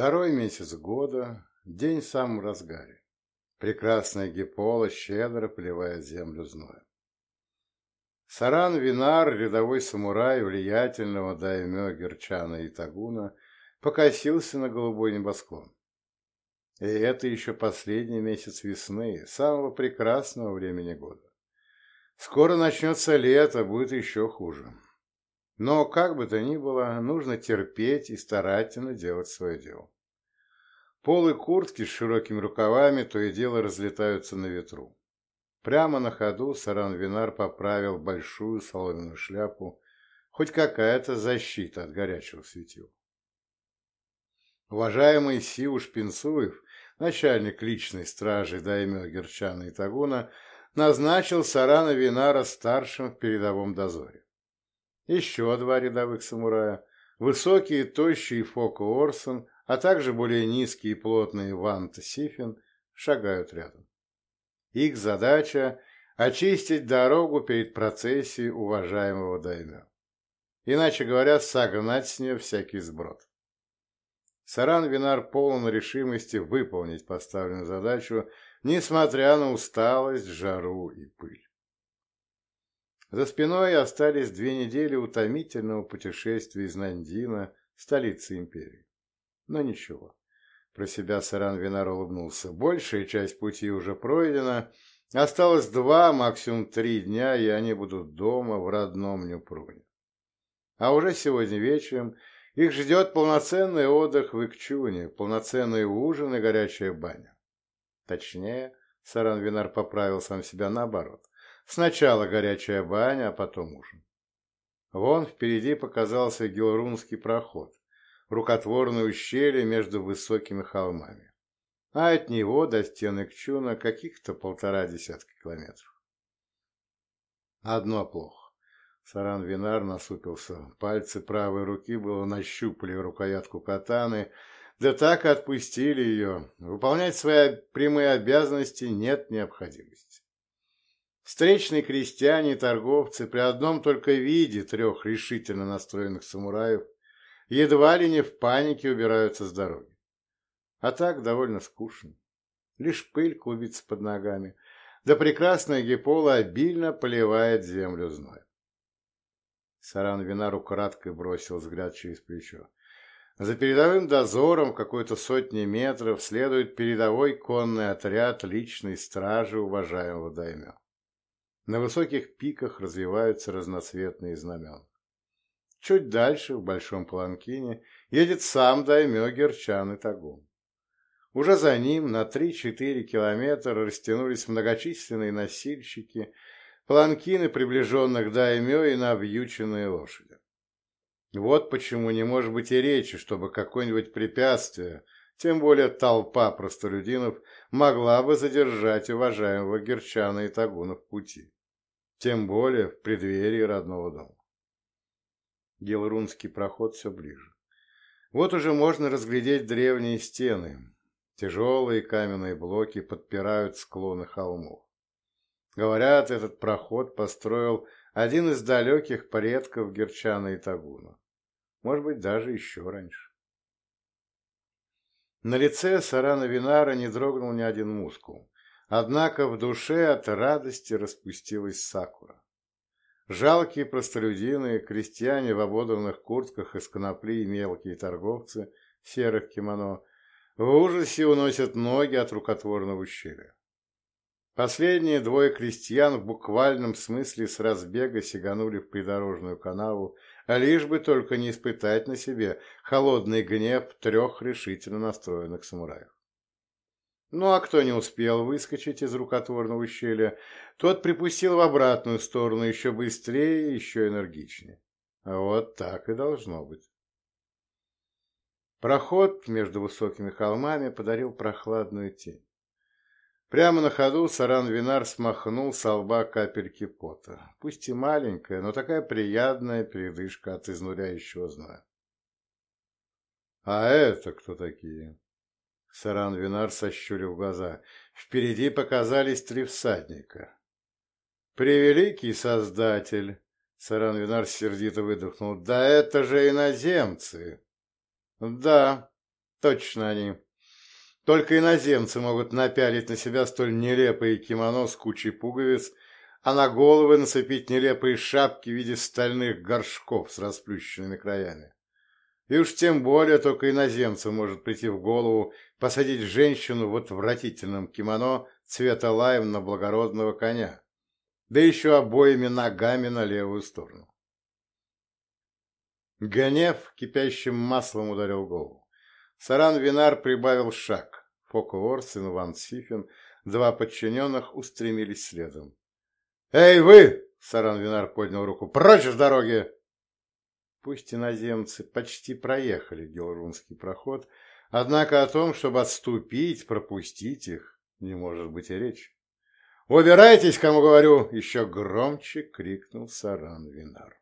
Второй месяц года, день в самом разгаре. Прекрасная гипола щедро поливает землю зноем. Саран Винар, рядовой самурай влиятельного даймё Герчана и Тагуна, покосился на голубой небосклон. И это еще последний месяц весны, самого прекрасного времени года. Скоро начнется лето, будет еще хуже. Но, как бы то ни было, нужно терпеть и старательно делать свое дело. Полы куртки с широкими рукавами то и дело разлетаются на ветру. Прямо на ходу Саран Винар поправил большую соломенную шляпу, хоть какая-то защита от горячего светила. Уважаемый Сиуш Пинсуев, начальник личной стражи Даймё Герчана и Тагуна, назначил Сарана Винара старшим в передовом дозоре. Еще два рядовых самурая, высокий и тощий Фоко Орсон, а также более низкий и плотный Вант Сифин, шагают рядом. Их задача – очистить дорогу перед процессией уважаемого даймё. Иначе говоря, согнать с нее всякий сброд. Саран Винар полон решимости выполнить поставленную задачу, несмотря на усталость, жару и пыль. За спиной остались две недели утомительного путешествия из Нандина, столицы империи. Но ничего. Про себя Саран Винар улыбнулся. Большая часть пути уже пройдена. Осталось два, максимум три дня, и они будут дома в родном Нюпруне. А уже сегодня вечером их ждет полноценный отдых в Икчуне, полноценный ужин и горячая баня. Точнее, Саран Винар поправил сам себя наоборот. Сначала горячая баня, а потом ужин. Вон впереди показался Гелрунский проход, рукотворное ущелье между высокими холмами. А от него до стены Кчуна каких-то полтора десятка километров. Одно плохо. Саран Винар насупился. Пальцы правой руки было нащупали рукоятку катаны, да так отпустили ее. Выполнять свои прямые обязанности нет необходимости. Встречные крестьяне и торговцы при одном только виде трех решительно настроенных самураев едва ли не в панике убираются с дороги. А так довольно скучно. Лишь пыль клубится под ногами, да прекрасная гипола обильно поливает землю зноем. Саран Винару кратко бросил взгляд через плечо. За передовым дозором в какой-то сотни метров следует передовой конный отряд личной стражи уважаемого даймё. На высоких пиках развиваются разноцветные знамена. Чуть дальше, в Большом Паланкине, едет сам даймё Герчан и Тагун. Уже за ним на 3-4 километра растянулись многочисленные носильщики – паланкины приближенных даймё и навьюченные лошади. Вот почему не может быть и речи, чтобы какое-нибудь препятствие, тем более толпа простолюдинов, могла бы задержать уважаемого Герчана и Тагуна в пути. Тем более в преддверии родного дома. Гелрунский проход все ближе. Вот уже можно разглядеть древние стены. Тяжелые каменные блоки подпирают склоны холмов. Говорят, этот проход построил один из далеких предков Герчана и Тагуна. Может быть, даже еще раньше. На лице Сарана Винара не дрогнул ни один мускул. Однако в душе от радости распустилась сакура. Жалкие простолюдины, крестьяне в ободранных куртках из конопли и мелкие торговцы в серых кимоно в ужасе уносят ноги от рукотворного ущелья. Последние двое крестьян в буквальном смысле с разбега сиганули в придорожную канаву, лишь бы только не испытать на себе холодный гнев трех решительно настроенных самураев. Ну а кто не успел выскочить из рукотворного ущелья, тот припустил в обратную сторону еще быстрее и еще энергичнее. А вот так и должно быть. Проход между высокими холмами подарил прохладную тень. Прямо на ходу Саран Винар смахнул с лба капельки пота. Пусть и маленькая, но такая приятная передышка от изнуряющего зноя. «А это кто такие?» Саран Винар сощурил глаза. Впереди показались три всадника. «Превеликий Создатель!» Саран Винар сердито выдохнул. «Да это же иноземцы!» «Да», Точно они. Только иноземцы могут напялить на себя столь нелепые кимоно с кучей пуговиц, а на головы нацепить нелепые шапки в виде стальных горшков с расплющенными краями. И уж тем более только иноземцу может прийти в голову посадить женщину в отвратительном кимоно цвета лайм на благородного коня, да еще обоими ногами на левую сторону. Гнев кипящим маслом ударил голову. Саран Винар прибавил шаг. Фоко Орс и Ван Сифин, два подчиненных, устремились следом. «Эй, вы!» — Саран Винар поднял руку. «Прочь с дороги!» Пусть иноземцы почти проехали Гелрунский проход, однако о том, чтобы отступить, пропустить их, не может быть и речи. «Убирайтесь, кому говорю!» — еще громче крикнул Саран Винар.